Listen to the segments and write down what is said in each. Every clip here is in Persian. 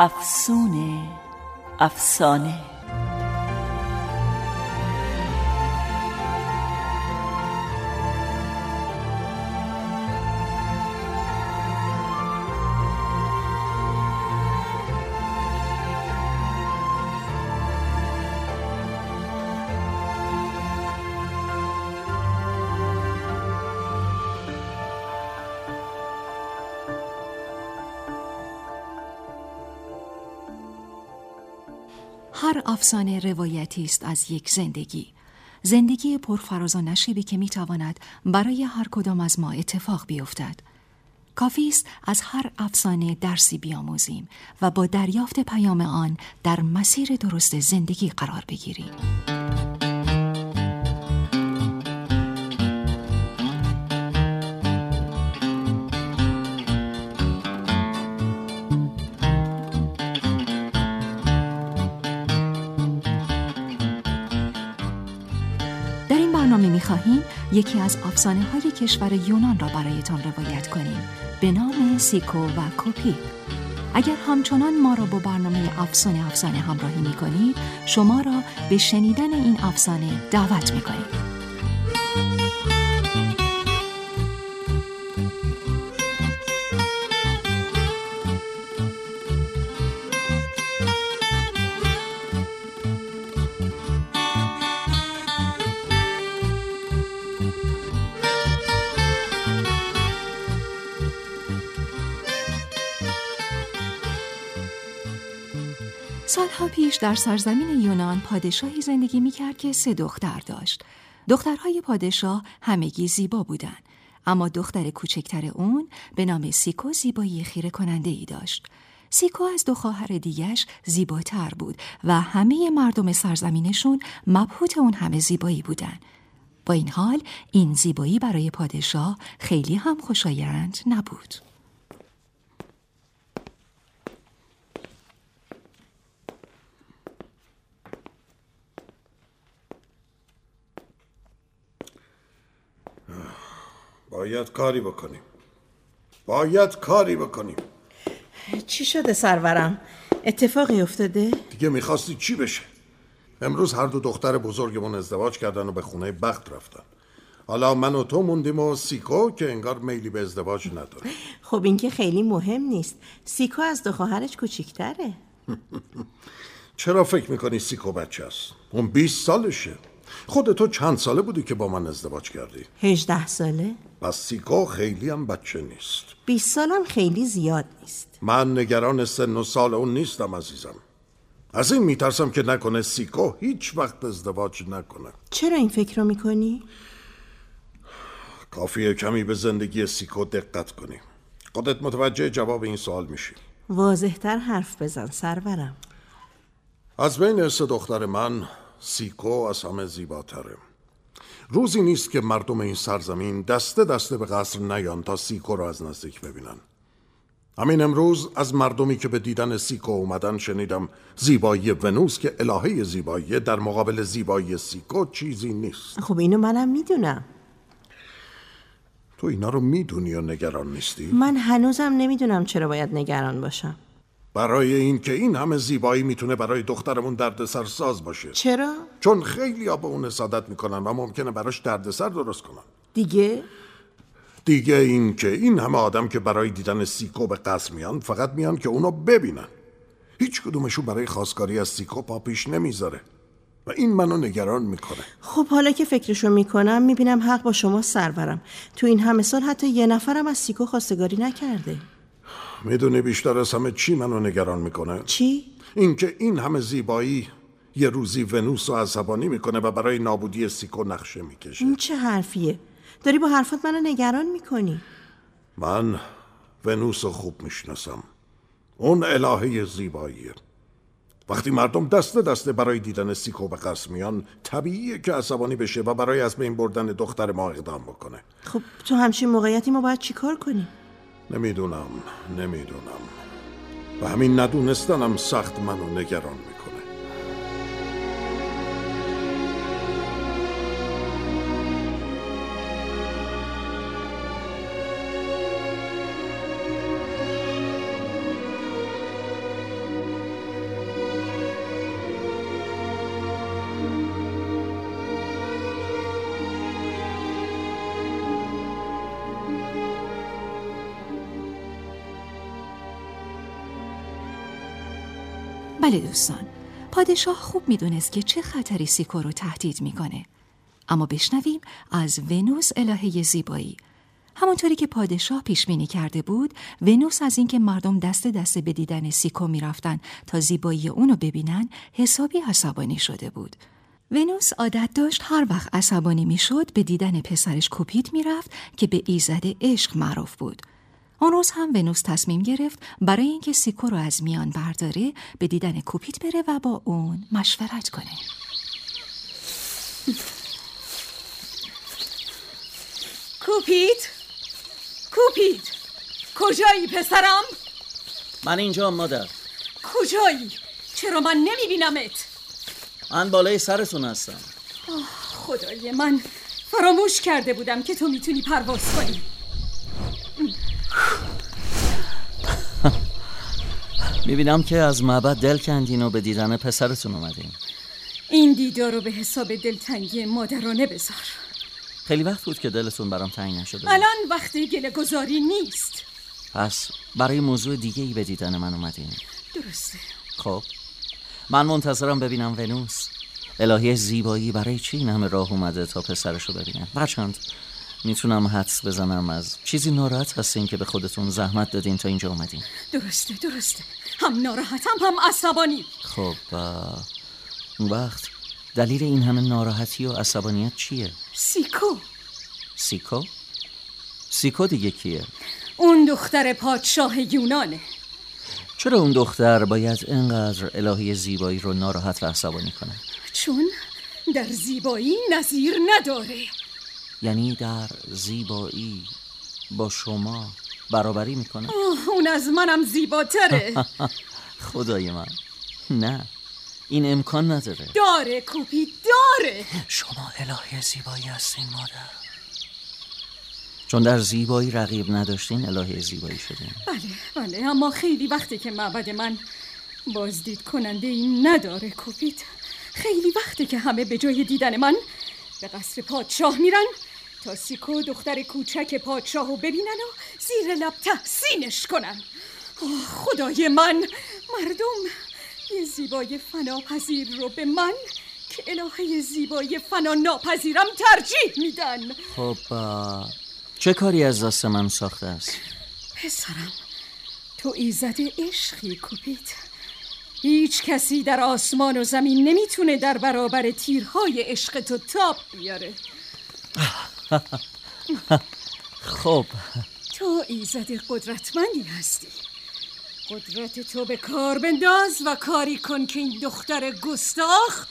افسونه افسانه. هر افسانه روایتی است از یک زندگی. زندگی پرفراز و نشیبی که می‌تواند برای هر کدام از ما اتفاق بیفتد. کافی است از هر افسانه درسی بیاموزیم و با دریافت پیام آن در مسیر درست زندگی قرار بگیریم. خواهیم یکی از افسانه های کشور یونان را برایتان روایت کنیم. به نام سیکو و کوپی. اگر همچنان ما را با برنامه افسانه افسانه همراهی می کنید شما را به شنیدن این افسانه دعوت می کنید سالها پیش در سرزمین یونان پادشاهی زندگی می کرد که سه دختر داشت. دخترهای پادشاه همگی زیبا بودند. اما دختر کوچکتر اون به نام سیکو زیبایی خیره کننده ای داشت. سیکو از دو خواهر دیگش زیباتر بود و همه مردم سرزمینشون مبهوت اون همه زیبایی بودن. با این حال این زیبایی برای پادشاه خیلی هم خوشایند نبود. باید کاری بکنیم باید کاری بکنیم چی شده سرورم؟ اتفاقی افتاده؟ دیگه می‌خواستی چی بشه؟ امروز هر دو دختر بزرگمون ازدواج کردن و به خونه بخت رفتن حالا من و تو موندیم و سیکو که انگار میلی به ازدواج نداره خب این که خیلی مهم نیست سیکو از دو خواهرش کوچیکتره چرا فکر می‌کنی سیکو بچه است؟ اون 20 سالشه خود تو چند ساله بودی که با من ازدواج کردی؟ هجده ساله. پس سیکو خیلی هم بچه نیست. 20 سالم خیلی زیاد نیست. من نگران سن و سال اون نیستم عزیزم. از این میترسم که نکنه سیکو هیچ وقت ازدواج نکنه. چرا این فکر رو می‌کنی؟ کافیه کمی به زندگی سیکو دقت کنی. خودت متوجه جواب این سوال میشی. واضحتر حرف بزن سرورم. از بین سه دختر من سیکو از همه زیباتره. روزی نیست که مردم این سرزمین دسته دسته به قصر میان تا سیکو را از نزدیک ببینن. همین امروز از مردمی که به دیدن سیکو اومدن شنیدم زیبایی ونوس که الهه زیبایی در مقابل زیبایی سیکو چیزی نیست. خب اینو منم می‌دونم. تو اینا رو می‌دونی و نگران نیستی؟ من هنوزم نمی‌دونم چرا باید نگران باشم. برای اینکه این همه زیبایی می‌تونه برای دخترمون دردسر ساز باشه. چرا؟ چون خیلی ها به اون حسادت می‌کنن و ممکنه براش دردسر درست کنن. دیگه؟ دیگه این که این همه آدم که برای دیدن سیکو به قصر میان فقط میان که اونو ببینن. هیچ کدومشون برای خواستگاری از سیکو پا پیش نمی‌ذاره. و این منو نگران می‌کنه. خب حالا که فکرشو می‌کنم می‌بینم حق با شما سرورم. تو این همه سال حتی یه نفرم از سیکو خواستگاری نکرده. می‌دونی بیشتر از همه چی منو نگران می‌کنه؟ چی؟ اینکه این همه زیبایی یه روزی ونوس رو عصبانی می‌کنه و برای نابودی سیکو نقشه می‌کشه. این چه حرفیه؟ داری با حرفات منو نگران می‌کنی؟ من ونوس رو خوب می‌شناسم. اون الهه زیباییه. وقتی مردم دسته دسته برای دیدن سیکو به میان طبیعیه که عصبانی بشه و برای از بین بردن دختر ما اقدام بکنه. خب تو همچین موقعیتی ما باید چیکار کنیم؟ نمی‌دونم نمی‌دونم. و همین ندونستنم سخت منو نگران می‌کنه. بله دوستان. پادشاه خوب می‌دونست که چه خطری سیکو رو تهدید می‌کنه. اما بشنویم از ونوس الهه زیبایی. همونطوری که پادشاه پیش بینی کرده بود ونوس از اینکه مردم دست دست به دیدن سیکو می‌رفتن تا زیبایی اونو ببینن حسابی عصبانی شده بود. ونوس عادت داشت هر وقت عصبانی می‌شد به دیدن پسرش کوپیت می‌رفت که به ایزد عشق معروف بود. آن روز هم ونوس تصمیم گرفت برای اینکه سیکو رو از میان برداره به دیدن کوپیت بره و با اون مشورت کنه کوپیت کوپیت کجایی پسرم؟ من اینجا مادر کجایی؟ چرا من نمیبینمت؟ من بالای سرتون هستم خدای من فراموش کرده بودم که تو می‌تونی پرواز کنی می‌بینم که از معبد دل کندین و به دیدن پسرتون اومدین. این دیدار رو به حساب دلتنگی مادرانه بذار. خیلی وقت بود که دلتون برام تنگ نشده بود. الان وقت گله گذاری نیست. پس برای موضوع دیگه ای به دیدن من اومدین. درسته. خب من منتظرم ببینم ونوس. الهی زیبایی برای چی این همه راه اومده تا پسرشو ببینه؟ هرچند می‌تونم حدس بزنم از چیزی ناراحت هستین که به خودتون زحمت دادین تا اینجا اومدین درسته درسته هم ناراحتم هم عصبانی خب وقت دلیل این همه ناراحتی و عصبانیت چیه؟ سیکو سیکو؟ سیکو دیگه کیه؟ اون دختر پادشاه یونانه چرا اون دختر باید اینقدر الهی زیبایی رو ناراحت و عصبانی کنه؟ چون در زیبایی نظیر نداره یعنی در زیبایی با شما برابری می‌کنه؟ اون از منم زیباتره. خدای من. نه این امکان نداره. داره کوپی داره. شما الهی زیبایی هستین مادر. چون در زیبایی رقیب نداشتین الهی زیبایی شدین. بله بله اما خیلی وقتی که معبد من بازدید کننده این نداره کوپیت. خیلی وقتی که همه به جای دیدن من به قصر پادشاه میرن. تا سیکو دختر کوچک پادشاه رو ببینن و زیر لب تحسینش کنن. آه، خدای من مردم یه زیبای فناپذیر رو به من که الهه زیبای فنا ناپذیرم ترجیح میدن. خب چه کاری از دست من ساخته است؟ پسرم تو ایزد عشقی کوپیت. هیچ کسی در آسمان و زمین نمی‌تونه در برابر تیرهای عشق تو تاب بیاره. خب. تو ایزد قدرتمندی هستی. قدرت تو به کار بنداز و کاری کن که این دختر گستاخ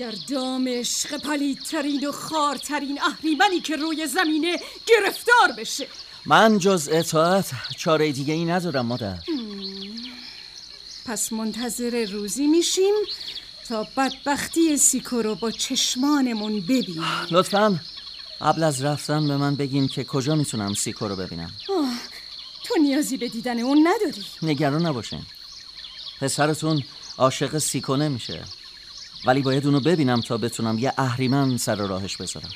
در دام عشق پلیدترین و خارترین اهریمنی که روی زمینه گرفتار بشه. من جز اطاعت چاره دیگه ای ندارم مادر. پس منتظر روزی میشیم تا بدبختی سیکو رو با چشمانمون ببینیم. لطفا. قبل از رفتن به من بگین که کجا می‌تونم سیکو رو ببینم. آه، تو نیازی به دیدن اون نداری. نگران نباشین. پسرتون عاشق سیکو نمیشه. ولی باید اونو ببینم تا بتونم یه اهریمن سر راهش بذارم.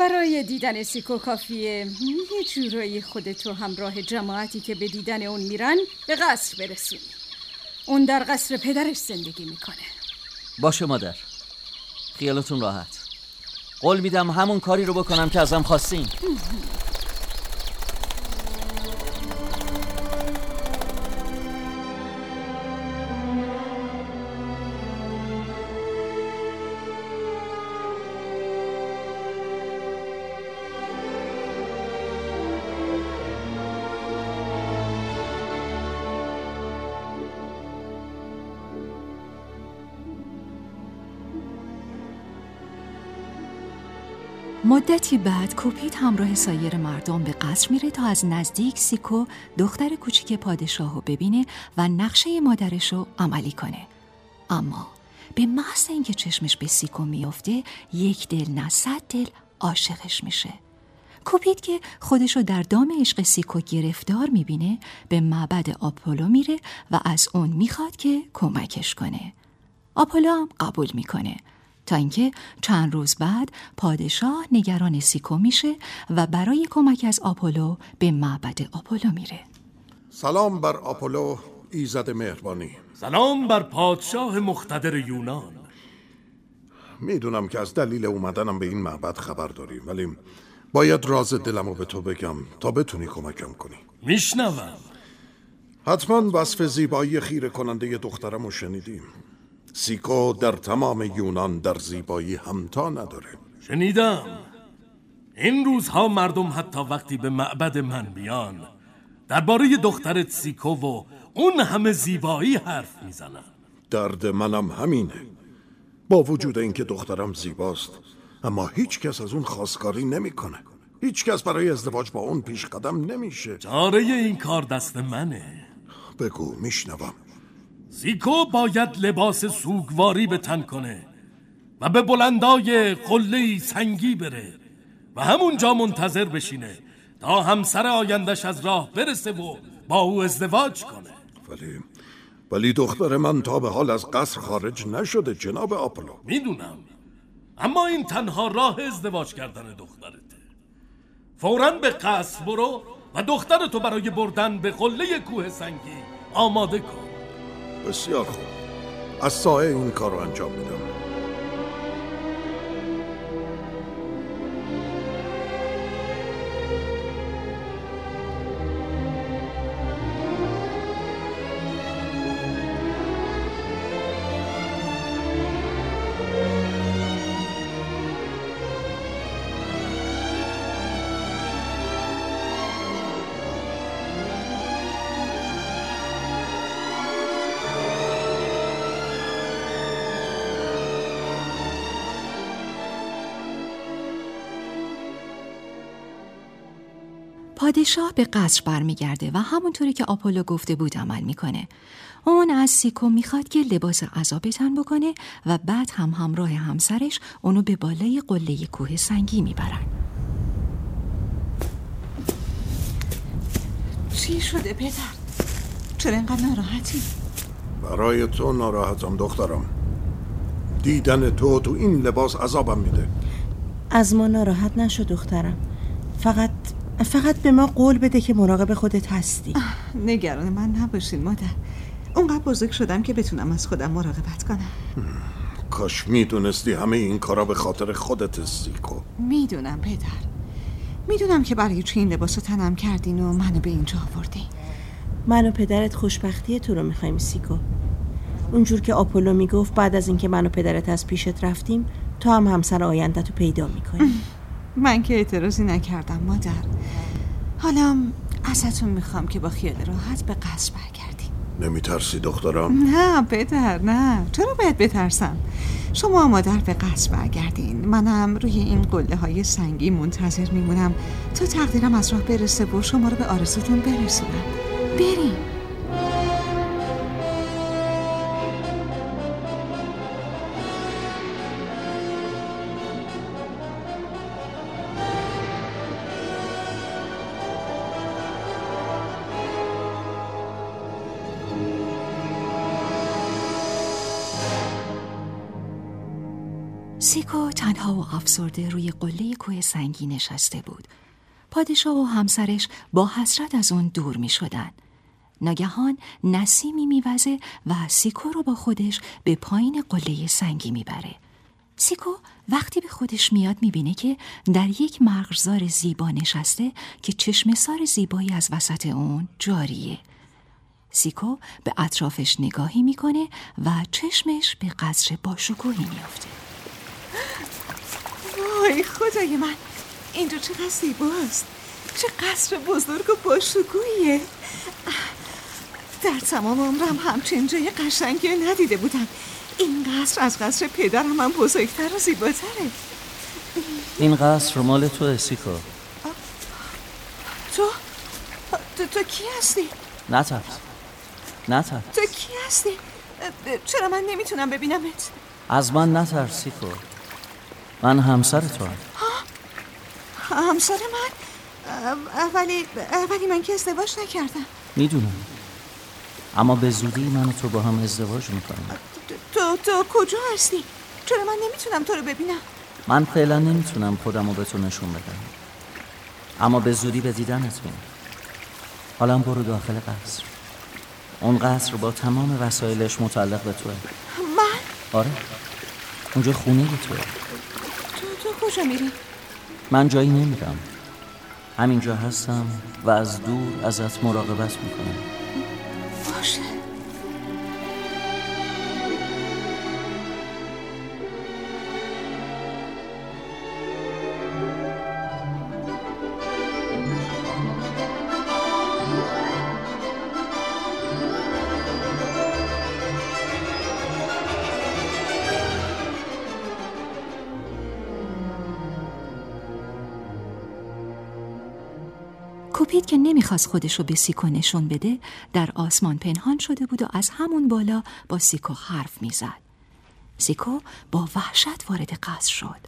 برای دیدن سیکو کافیه. یه جورایی خودتو همراه جماعتی که به دیدن اون میرن به قصر برسونی اون در قصر پدرش زندگی می‌کنه. باشه مادر. خیالتون راحت. قول میدم همون کاری رو بکنم که ازم خواستین. مدتی بعد کوپید همراه سایر مردم به قصر میره تا از نزدیک سیکو دختر کوچیک پادشاه رو ببینه و نقشه مادرش رو عملی کنه. اما به محض اینکه چشمش به سیکو میافته یک دل نه صد دل عاشقش میشه. کوپید که خودشو در دام عشق سیکو گرفتار می‌بینه به معبد آپولو میره و از اون می‌خواد که کمکش کنه. آپولو هم قبول می‌کنه. تا اینکه چند روز بعد پادشاه نگران سیکو میشه و برای کمک از آپولو به معبد آپولو میره. سلام بر آپولو ایزد مهربانی. سلام بر پادشاه مختدر یونان. می‌دونم که از دلیل اومدنم به این معبد خبر داری ولی باید راز دلمو به تو بگم تا بتونی کمکم کنی. میشنوم. حتما وصف زیبایی خیره کننده دخترم رو شنیدیم سیکو در تمام یونان در زیبایی همتا نداره. شنیدم. این روزها مردم حتی وقتی به معبد من بیان درباره دخترت سیکو و اون همه زیبایی حرف می‌زنن. درد منم همینه. با وجود اینکه دخترم زیباست اما هیچ کس از اون خواستگاری نمی‌کنه. هیچ کس برای ازدواج با اون پیش قدم نمیشه. چاره این کار دست منه. بگو میشنوم. سیکو باید لباس سوگواری به تن کنه و به بلندای قله سنگی بره و همونجا منتظر بشینه تا همسر آیندش از راه برسه و با او ازدواج کنه. ولی ولی دختر من تا به حال از قصر خارج نشده جناب آپولو. می‌دونم. اما این تنها راه ازدواج کردن دخترته. فورا به قصر برو و دخترتو برای بردن به قله کوه سنگی آماده کن. بسیار خوب. از سایه این کار رو انجام میدم. پادشاه به قصر برمیگرده و همونطوری که آپولو گفته بود عمل می‌کنه. اون از سیکو می‌خواد که لباس عذا تن بکنه و بعد هم همراه همسرش اونو به بالای قله کوه سنگی می‌برن. چی شده پدر؟ چرا اینقدر ناراحتی؟ برای تو ناراحتم دخترم دیدن تو تو این لباس عذابم میده از ما ناراحت نشو دخترم فقط فقط به ما قول بده که مراقب خودت هستی. نگران من نباشین مادر. اونقدر بزرگ شدم که بتونم از خودم مراقبت کنم. کاش می‌دونستی همه این کارا به خاطر خودت سیکو. می‌دونم پدر. می‌دونم که برای چه این لباسو تنم کردین و منو به اینجا آوردین. من و پدرت خوشبختی تو رو می‌خوایم سیکو. اونجور که آپولو می‌گفت بعد از اینکه من و پدرت از پیشت رفتیم تو هم همسر آیندت رو پیدا می‌کنی. من که اعتراضی نکردم مادر. حالا ازتون می‌خوام که با خیال راحت به قصر برگردیم. نمیترسی دخترم؟ نه پدر نه. چرا باید بترسم؟ شما مادر به قصر برگردین. منم روی این قله های سنگی منتظر میمونم تا تقدیرم از راه برسه و شما رو به آرزوتون برسونم. بریم. سیکو تنها و افسرده روی قله کوه سنگی نشسته بود. پادشاه و همسرش با حسرت از اون دور می شدن. ناگهان نسیمی میوزه و سیکو رو با خودش به پایین قله سنگی می‌بره. سیکو وقتی به خودش میاد می‌بینه که در یک مرغزار زیبا نشسته که چشمه سار زیبایی از وسط اون جاریه. سیکو به اطرافش نگاهی می‌کنه و چشمش به قصر باشکوهی میافته. وای خدای من اینجا چقدر زیباست. چه قصر بزرگ و باشکوهیه در تمام عمرم همچین جای قشنگی ندیده بودم. این قصر از قصر پدرم هم بزرگتر و زیباتره. این قصر مال تو سیکو تو؟ تو, تو کی هستی؟ نترس. نترس. تو کی هستی؟ چرا من نمی‌تونم ببینمت؟ از من نترس سیکو. من همسر تو هم. همسر من؟ ولی ولی من که ازدواج نکردم می‌دونم اما به زودی من و تو با هم ازدواج می‌کنم تو تو کجا هستی؟ چرا من نمی‌تونم تو رو ببینم؟ من فعلا نمی‌تونم خودم رو به تو نشون بدم اما به زودی به دیدنت میام حالا برو داخل قصر اون قصر با تمام وسایلش متعلق به توه من؟ آره اونجا خونه توه تو تو کجا میری؟ من جایی نمیرم. همینجا هستم و از دور ازت مراقبت می‌کنم. باشه. نمی‌خواست خودشو به سیکو نشون بده در آسمان پنهان شده بود و از همون بالا با سیکو حرف می‌زد. سیکو با وحشت وارد قصر شد.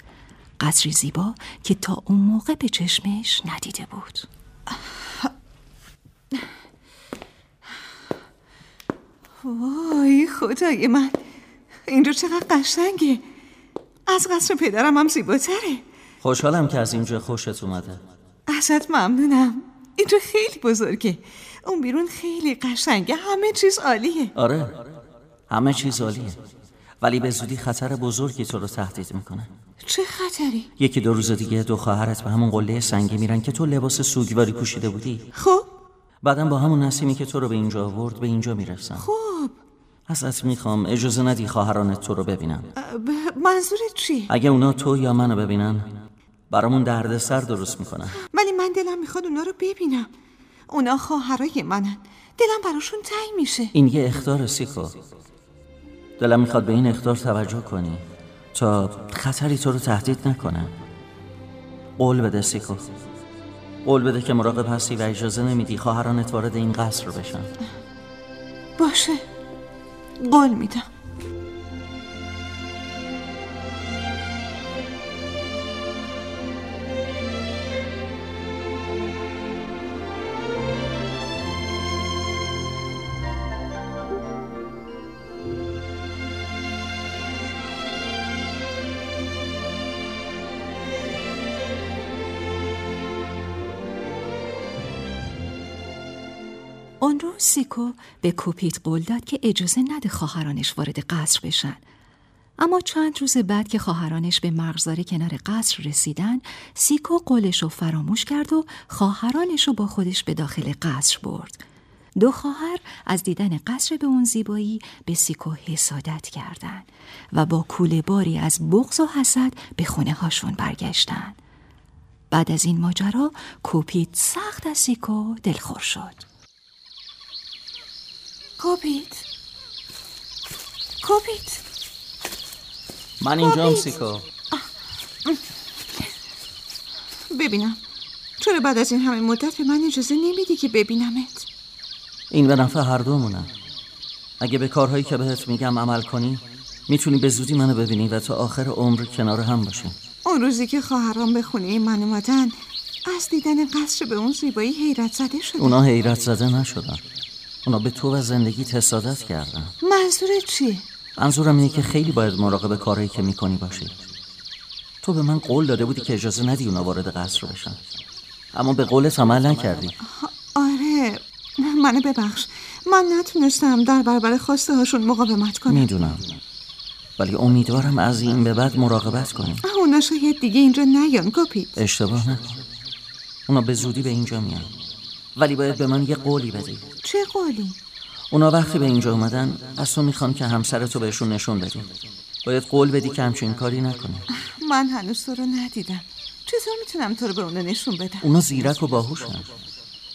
قصری زیبا که تا اون موقع به چشمش ندیده بود. وای خدای من اینجا چقدر قشنگه از قصر پدرم هم زیباتره خوشحالم که از اینجا خوشت اومده ازت ممنونم اینجا خیلی بزرگه اون بیرون خیلی قشنگه. همه چیز عالیه. آره. همه چیز عالیه. ولی به زودی خطر بزرگی تو رو تهدید می‌کنه. چه خطری؟ یکی دو روز دیگه دو خواهرت به همون قله سنگی میرن که تو لباس سوگواری پوشیده بودی. خب. بعدم با همون نسیمی که تو رو به اینجا آورد به اینجا می‌رسن. خب. ازت می‌خوام. اجازه ندی خواهرانت تو رو ببینم منظورت چی؟ اگه اونا تو یا منو ببینن برامون دردسر درست می‌کنن. ولی من دلم می‌خواد اونا رو ببینم. اونا خواهرای منن. دلم براشون تنگ میشه. این یه اختار سیکو. دلم می‌خواد به این اختار توجه کنی تا خطری تو رو تهدید نکنه. قول بده سیکو. قول بده که مراقب هستی و اجازه نمیدی خواهرانت وارد این قصر رو بشن. باشه. قول میدم. سیکو به کوپید قول داد که اجازه نده خواهرانش وارد قصر بشن. اما چند روز بعد که خواهرانش به مرغزار کنار قصر رسیدن سیکو قولش رو فراموش کرد و خواهرانش رو با خودش به داخل قصر برد. دو خواهر از دیدن قصر به اون زیبایی به سیکو حسادت کردند و با کوله باری از بغض و حسد به خونه هاشون برگشتن. بعد از این ماجرا کوپیت سخت از سیکو دلخور شد. کوپیت. کوپیت. من اینجام سیکو. ببینم. چرا بعد از این همه مدت به من اجازه نمیدی که ببینمت؟ این به نفع هر دومونه. اگه به کارهایی که بهت میگم عمل کنی می‌تونی به زودی منو ببینی و تا آخر عمر کنار هم باشیم. اون روزی که خواهرام به خونه من اومدن از دیدن قصر به اون زیبایی حیرت زده شدن. اونا حیرت زده نشدن. اونا به تو و زندگی تصادت کردن. منظورت چیه؟ منظورم اینه که خیلی باید مراقب کارهایی که می‌کنی باشی. تو به من قول داده بودی که اجازه ندی اونا وارد قصر بشن. اما به قولت عمل نکردی. آره. منو ببخش. من نتونستم در برابر خواسته هاشون مقاومت کنم. می‌دونم. ولی امیدوارم از این به بعد مراقبت کنی. اونا شاید دیگه اینجا نیان گپید اشتباه نکن. اونا به زودی به اینجا میان. ولی باید به من یه قولی بدی. چه قولی؟ اونا وقتی به اینجا اومدن از تو می‌خوان که همسرتو بهشون نشون بدی. باید قول بدی که همچین کاری نکنی. من هنوز تو رو ندیدم. چطور می‌تونم تو رو به اونا نشون بدم؟ اونا زیرک و باهوشن.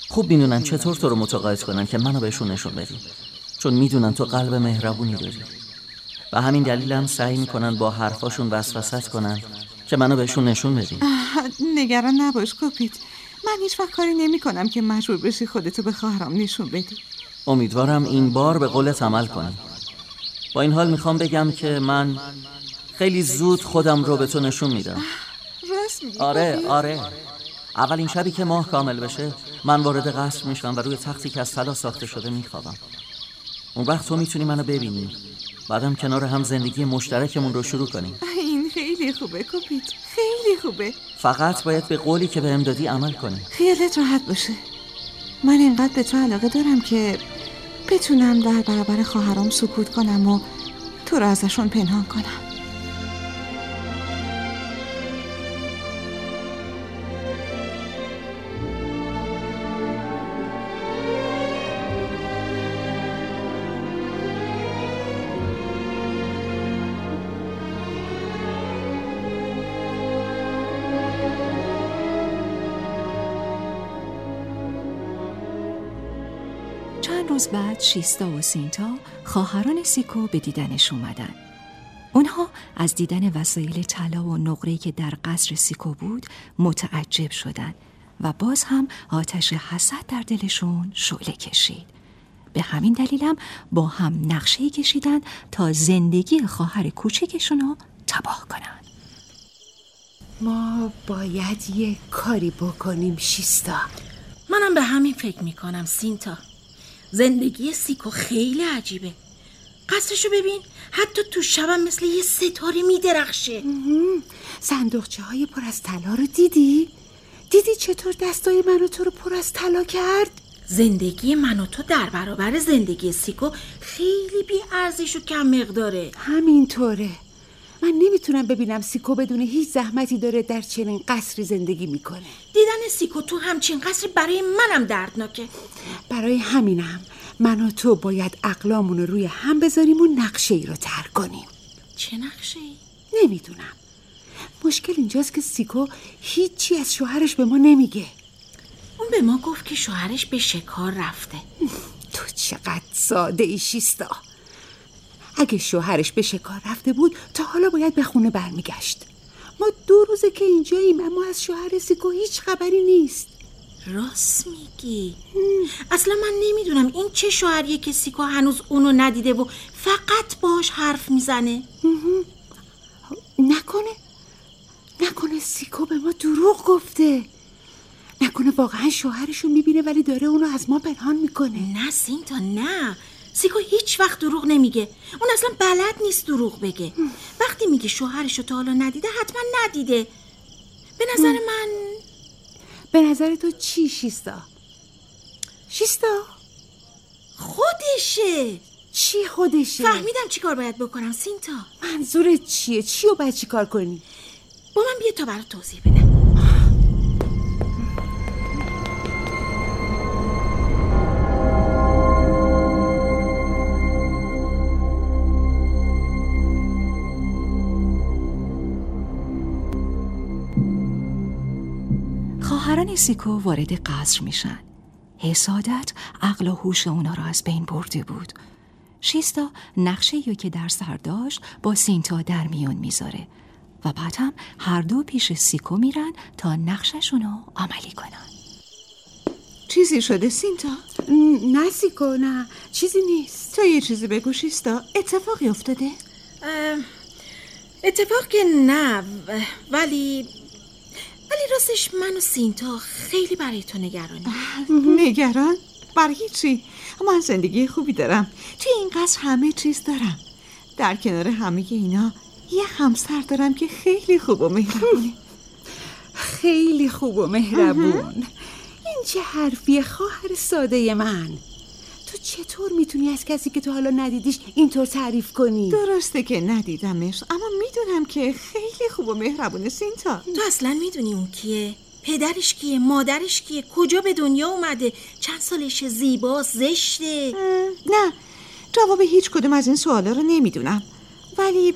خوب می‌دونن چطور تو رو متقاعد کنن که منو بهشون نشون بدی. چون می‌دونن تو قلب مهربونی داری. و همین دلیل هم سعی می‌کنن با حرفاشون وسوست کنن که منو بهشون نشون بدی. نگران نباش کپیت. من هیچ وقت کاری نمی کنم که مجبور بشی خودتو به خواهرام نشون بدی. امیدوارم این بار به قولت عمل کنی با این حال می‌خوام بگم که من خیلی زود خودم رو به تو نشون میدم. راست میگی. آره آره. اولین شبی که ماه کامل بشه من وارد قصر میشم و روی تختی که از طلا ساخته شده میخوابم. اون وقت تو می‌تونی منو ببینی. بعدم کنار هم زندگی مشترکمون رو شروع کنیم. خیلی خوبه کپیت خیلی خوبه. فقط باید به قولی که بهم دادی عمل کنی. خیالت راحت باشه. من اینقدر به تو علاقه دارم که بتونم در برابر خواهرام سکوت کنم و تو رو ازشون پنهان کنم. بعد شیستا و سینتا خواهران سیکو به دیدنش اومدن. اونها از دیدن وسایل طلا و نقره‌ای که در قصر سیکو بود متعجب شدند و باز هم آتش حسد در دلشون شعله کشید. به همین دلیلم با هم نقشه کشیدن تا زندگی خواهر کوچکشون رو تباه کنن. ما باید یه کاری بکنیم شیستا منم به همین فکر می‌کنم سینتا زندگی سیکو خیلی عجیبه. قصرشو ببین حتی تو شبم مثل یه ستاره میدرخشه. صندوقچه های پر از طلا رو دیدی؟ دیدی چطور دستای من و تو رو پر از طلا کرد؟ زندگی من و تو در برابر زندگی سیکو خیلی بی ارزش و کم مقداره. همینطوره. من نمی‌تونم ببینم سیکو بدون هیچ زحمتی داره در چنین قصری زندگی می‌کنه. دیدن سیکو تو همچین قصری برای منم دردناکه. برای همینم. من و تو باید اقلامون رو روی هم بذاریم و نقشه ای رو تر کنیم. چه نقشه ای؟ نمی‌دونم. مشکل اینجاست که سیکو هیچی از شوهرش به ما نمیگه. اون به ما گفت که شوهرش به شکار رفته. تو چقدر ساده ای شیستا. اگه شوهرش به شکار رفته بود تا حالا باید به خونه برمیگشت. ما دو روزه که اینجاییم اما از شوهر سیکو هیچ خبری نیست. راست میگی. اصلا من نمی‌دونم این چه شوهریه که سیکو هنوز اونو ندیده و فقط باش حرف می‌زنه. نکنه. نکنه سیکو به ما دروغ گفته. نکنه واقعا شوهرشو می‌بینه ولی داره اونو از ما پنهان می‌کنه. نه سینتا نه. سیکو هیچ وقت دروغ نمیگه اون اصلا بلد نیست دروغ بگه وقتی میگه شوهرشو تا حالا ندیده حتما ندیده به نظر من به نظر تو چی شیستا؟ شیستا؟ خودشه چی خودشه؟ فهمیدم چی کار باید بکنم سینتا منظورت چیه؟ چی رو باید چی کار کنی؟ با من بیا تا برات توضیح بدم سیکو وارد قصر میشن. حسادت عقل و هوش اونا را از بین برده بود. شیستا نقشه ای که در سر داشت با سینتا در میون می‌ذاره و بعد هم هر دو پیش سیکو میرن تا نقششون رو عملی کنن. چیزی شده سینتا؟ نه سیکو نه چیزی نیست تو یه چیزی بگو شیستا اتفاقی افتاده؟ اتفاق که نه ولی ولی راستش من و سینتا خیلی برای تو نگرانی نگران؟ برای چی؟ من زندگی خوبی دارم. توی این قصر همه چیز دارم. در کنار همه اینا یه همسر دارم که خیلی خوب و مهربونه. خیلی خوب و مهربون. این چه حرفی خواهر ساده من. چطور می‌تونی از کسی که تو حالا ندیدیش اینطور تعریف کنی؟ درسته که ندیدمش اما می‌دونم که خیلی خوب و مهربونه سینتا تو اصلا می‌دونی اون کیه؟ پدرش کیه؟ مادرش کیه؟ کجا به دنیا اومده؟ چند سالش زیبا زشته؟ نه جواب هیچ کدوم از این سوالا رو نمی‌دونم ولی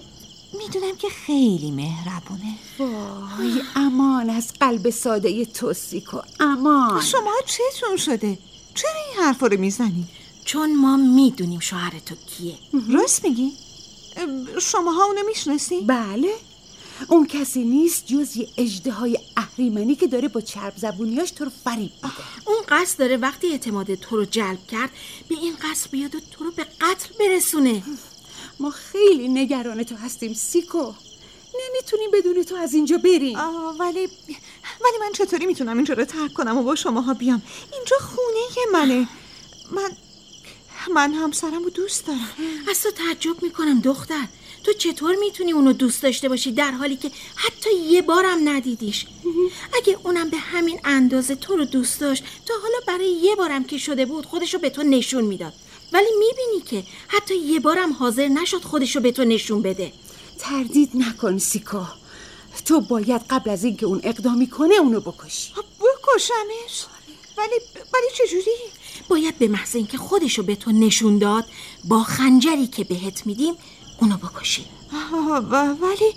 می‌دونم که خیلی مهربونه وای امان از قلب ساده تو سیکو امان شما چتون شده؟ چرا این حرفا رو می‌زنی؟ چون ما می‌دونیم شوهر تو کیه. راست میگی؟ شما ها اونو می‌شناسی؟ بله. اون کسی نیست جز یه اجده های اهریمنی که داره با چرب زبونیاش تو رو فریب میده. اون قصد داره وقتی اعتماد تو رو جلب کرد به این قصد بیاد و تو رو به قتل برسونه. ما خیلی نگران تو هستیم سیکو. نمی‌تونیم بدون تو از اینجا بریم. ولی ولی من چطوری می‌تونم اینجا رو ترک کنم و با شماها بیام؟ اینجا خونه منه. من من همسرم رو دوست دارم. از تو تعجب می‌کنم دختر. تو چطور می‌تونی اونو دوست داشته باشی در حالی که حتی یه بارم ندیدیش؟ اگه اونم به همین اندازه تو رو دوست داشت تا حالا برای یه بارم که شده بود خودشو به تو نشون می‌داد. ولی می‌بینی که حتی یه بارم حاضر نشد خودشو به تو نشون بده. تردید نکن سیکو تو باید قبل از اینکه اون اقدامی کنه اونو بکشی. بکشمش؟ ولی ولی چجوری؟ باید به محض اینکه خودشو به تو نشون داد با خنجری که بهت میدیم اونو بکشی. ولی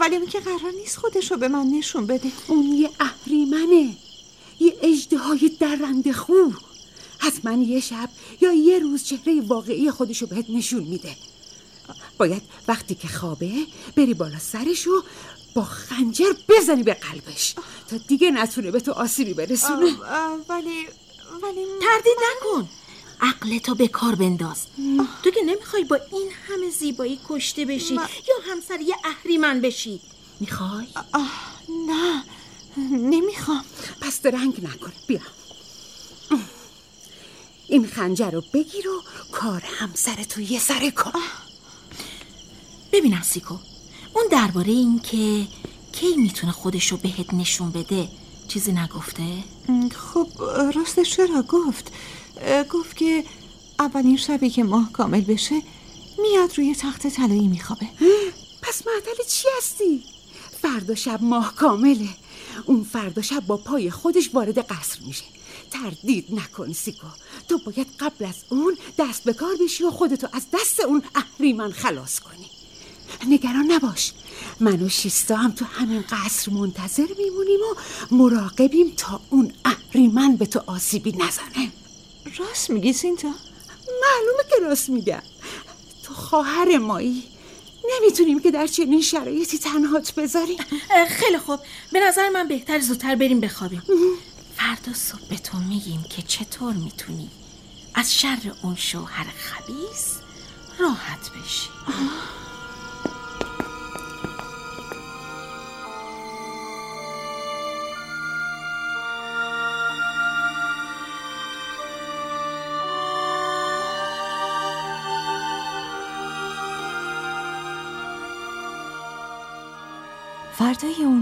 ولی اون که قرار نیست خودشو به من نشون بده. اون یه اهریمنه. یه اجده درنده خو حتما یه شب یا یه روز چهره واقعی خودشو بهت نشون میده. باید وقتی که خوابه بری بالا سرشو با خنجر بزنی به قلبش. تا دیگه نتونه به تو آسیبی برسونه. ولی ولی تردید نکن. عقل تو به کار بنداز. تو که نمی‌خوای با این همه زیبایی کشته بشی یا همسر یه اهریمن بشی. می‌خوای؟ نه نمی‌خوام. پس درنگ نکن. بیا. این خنجر رو بگیر و کار همسر تو یه سر کن. ببینم سیکو اون درباره این که کی می‌تونه خودشو بهت نشون بده چیزی نگفته؟ خب راستش چرا گفت؟ گفت که اولین شبی که ماه کامل بشه میاد روی تخت طلایی میخوابه. پس معدل چی هستی؟ فردا شب ماه کامله. اون فردا شب با پای خودش وارد قصر میشه. تردید نکن سیکو. تو باید قبل از اون دست به کار بشی و خودتو از دست اون اهریمن خلاص کنی. نگران نباش. من و شیستا هم تو همین قصر منتظر میمونیم و مراقبیم تا اون اهریمن به تو آسیبی نزنه. راست میگی سینتا؟ معلومه که راست میگم تو خواهر مایی. نمی‌تونیم که در چنین شرایطی تنهات بذاریم. خیلی خوب. به نظر من بهتر زودتر بریم بخوابیم. فردا صبح به تو میگیم که چطور می‌تونی از شر اون شوهر خبیس راحت بشی.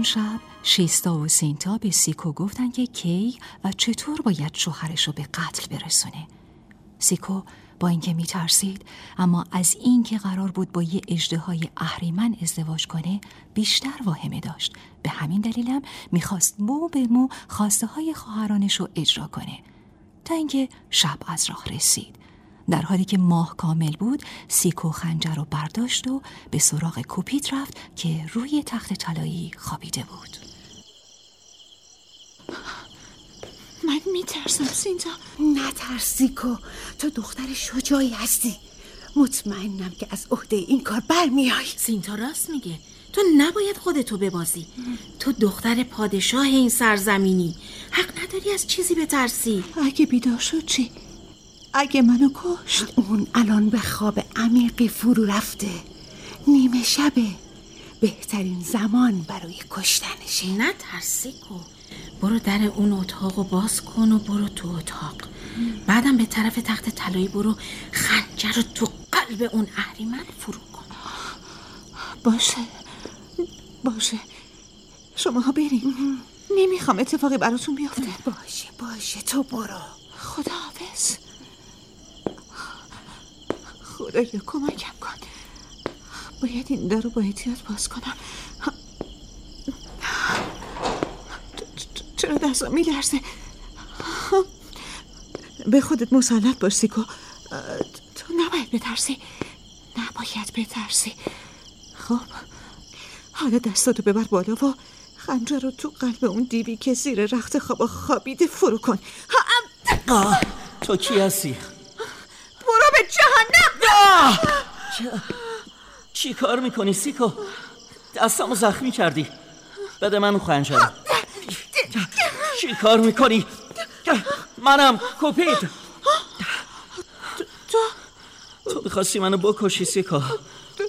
اون شب شیستا و سینتا به سیکو گفتن که کی و چطور باید شوهرش رو به قتل برسونه. سیکو با اینکه میترسید اما از اینکه قرار بود با یه های اهریمن ازدواج کنه بیشتر واهمه داشت. به همین دلیلم می‌خواست مو به مو خواسته های خواهرانش رو اجرا کنه. تا اینکه شب از راه رسید. در حالی که ماه کامل بود سیکو خنجر رو برداشت و به سراغ کوپیت رفت که روی تخت طلایی خوابیده بود. من میترسم سینتا. نترس سیکو تو دختر شجاعی هستی. مطمئنم که از عهده این کار برمیای سینتا راست میگه. تو نباید خودتو ببازی. تو دختر پادشاه این سرزمینی. حق نداری از چیزی بترسی. اگه بیدار شد چی؟ اگه منو کشت. اون الان به خواب عمیقی فرو رفته. نیمه شبه. بهترین زمان برای کشتنشه. نه ترسی کن برو در اون اتاق و باز کن و برو تو اتاق. بعدم به طرف تخت طلایی برو. خنجر رو تو قلب اون اهریمن فرو کن. باشه. باشه. شما بریم. نمی‌خوام اتفاقی براتون بیفته. باشه باشه. تو برو. خداحافظ. خدایا کمکم کن. باید این در رو با احتیاط باز کنم. چرا دستا میلرزه؟ به خودت مسلط باش سیکو. تو نباید بترسی. نباید بترسی. خب حالا دستاتو ببر بالا و خنجر رو تو قلب اون دیوی که زیر رخت خواب خوابیده فرو کن. تو کی هستی؟ برو به جهنم. چی کار می‌کنی سیکو؟ دستمو زخمی کردی. بده من خنجر. چی کار می‌کنی؟ منم کوپید. تو تو می‌خواستی منو بکشی سیکا تو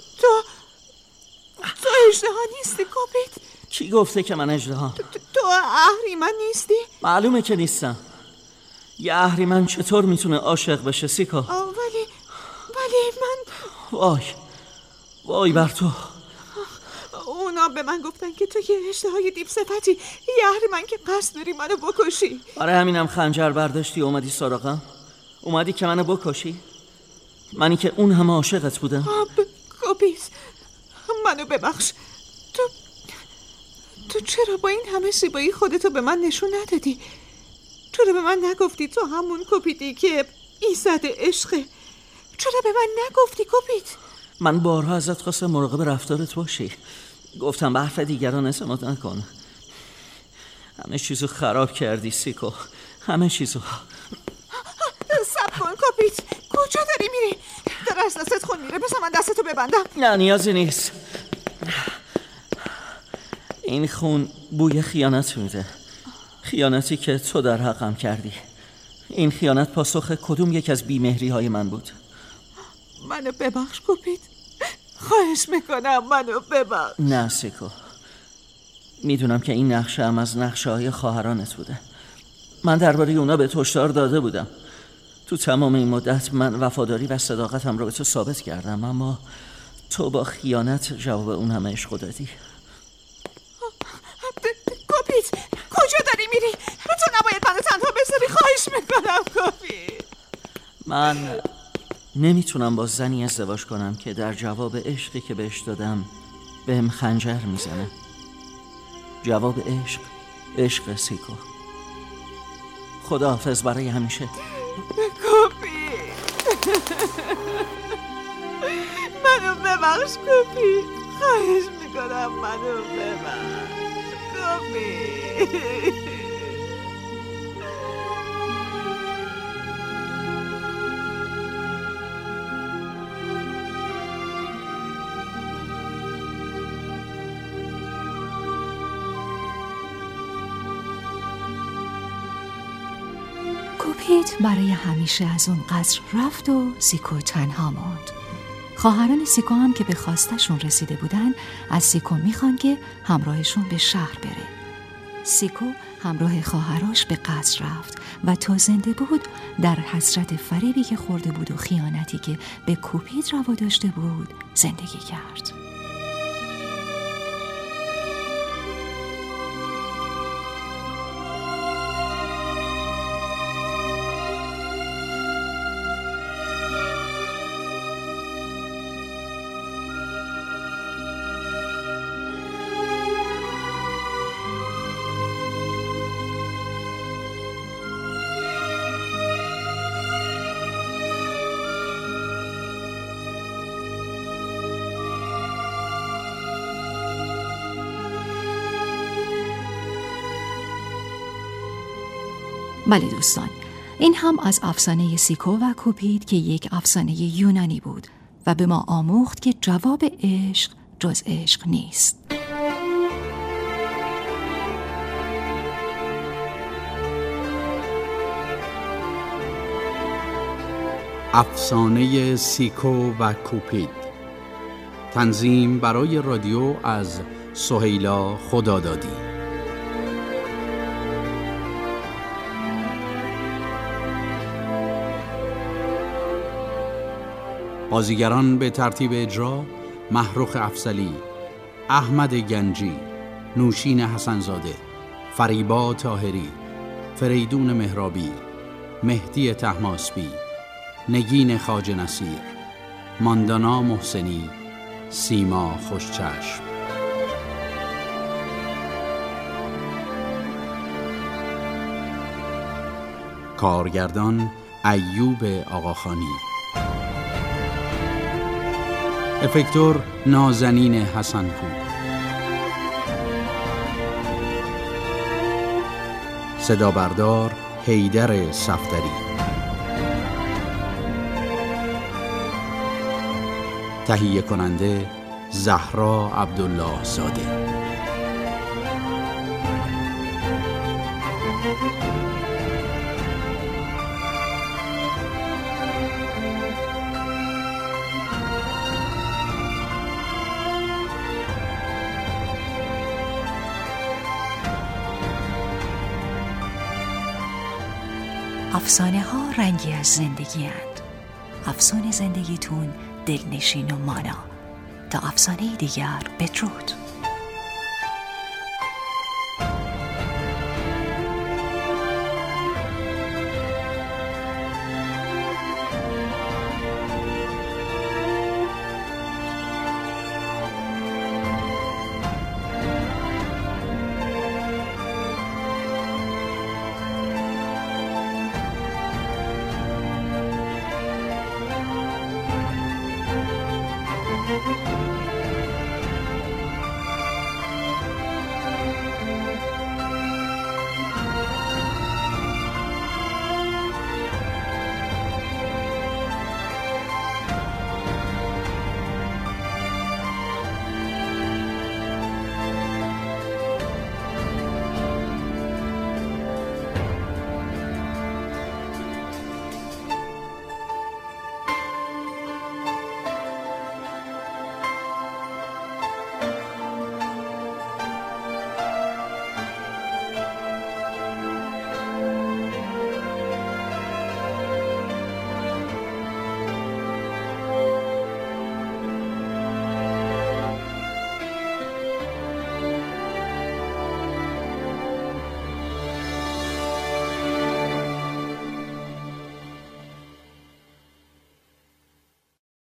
تو اجدها نیستی کوپید. کی گفته که من اجدها؟ تو اهریمن نیستی؟ معلومه که نیستم. یه اهریمن چطور می‌تونه عاشق بشه سیکا ولی ولی من وای وای بر تو. اونا به من گفتن که تو یه اشتهای دیپ صفتی یه اهریمن که قصد داری منو بکشی. برای همینم خنجر برداشتی اومدی سراغم. اومدی که منو بکشی؟ منی که اون همه عاشقت بودم. کوپید منو ببخش. تو تو چرا با این همه زیبایی خودتو به من نشون ندادی؟ چرا به من نگفتی تو همون کپیدی که ایزد عشقه چرا به من نگفتی کپید من بارها ازت خواستم مراقب رفتارت باشی. گفتم به حرف دیگران اعتماد نکن. همه چیزو خراب کردی سیکو. همه چیزو. سب کن کپیت کجا داری میری؟ در از دستت خون میره. بسا من دستتو ببندم. نه نیازی نیست. این خون بوی خیانت میده. خیانتی که تو در حقم کردی. این خیانت پاسخ کدوم یک از بیمهری های من بود؟ منو ببخش کپید خواهش می‌کنم منو ببخش. نه سیکو. می‌دونم که این نقشه هم از نقشه های خواهرانت بوده. من درباره اونا به توشتار داده بودم. تو تمام این مدت من وفاداری و صداقتم رو به تو ثابت کردم اما تو با خیانت جواب اون همه عشق دادی. کوپید کجا داری میری؟ تو نباید منو تنها بذاری. خواهش می‌کنم کوپید من نمی‌تونم با زنی ازدواج کنم که در جواب عشقی که بهش دادم بهم خنجر می‌زنه. جواب عشق عشق سیکو. خداحافظ برای همیشه. کوپید. منو ببخش کوپید. خواهش می‌کنم منو ببخش. کپی. برای همیشه از اون قصر رفت و سیکو تنها ماند. خواهران سیکو هم که به خواستشون رسیده بودن از سیکو می‌خوان که همراهشون به شهر بره. سیکو همراه خواهراش به قصر رفت و تا زنده بود در حسرت فریبی که خورده بود و خیانتی که به کوپیت روا داشته بود زندگی کرد. بله دوستان. این هم از افسانه سیکو و کوپید که یک افسانه یونانی بود و به ما آموخت که جواب عشق جز عشق نیست. افسانه سیکو و کوپید. تنظیم برای رادیو از سهیلا خدادادی. بازیگران به ترتیب اجرا محروخ افزلی احمد گنجی نوشین حسنزاده فریبا تاهری فریدون مهرابی مهدی تحماسبی نگین خاج نصیر ماندانا محسنی سیما خوشچشم. کارگردان ایوب آقاخانی. افکتور نازنین حسنپور صدا بردار حیدر صفدری. تهیه کننده زهرا عبدالله زاده رنگی از زندگی هند. افسانه زندگیتون دلنشین و مانا تا افسانه دیگر بدرود